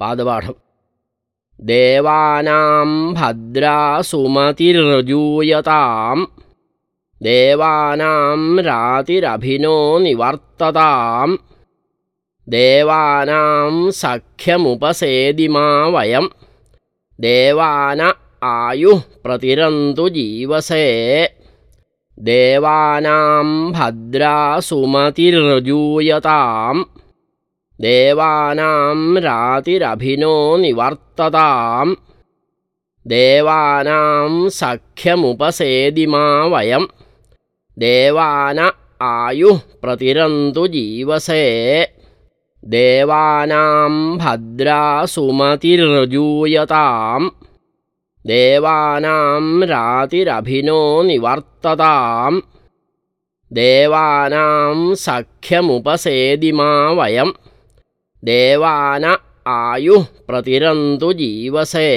पादपाठम्। देवानां भद्रा सुमतिर्जूयताम् देवानां रातिरभिनो निवर्तताम्। देवानां सख्यमुपसेदिमा वयं देवान आयुः प्रतिरन्तु जीवसे। देवानां भद्रा सुमतिर्जूयताम् देवानां रातिरभिनो निवर्तताम्। देवानां सख्यमुपसेदिमा वयं देवान आयुः प्रतिरन्तु जीवसे। देवानां भद्रा सुमतिर्जूयताम्। देवानां रातिरभिनो निवर्तताम्। देवानां सख्यमुपसेदिमा वयं देवान आयुः प्रतिरन्तु जीवसे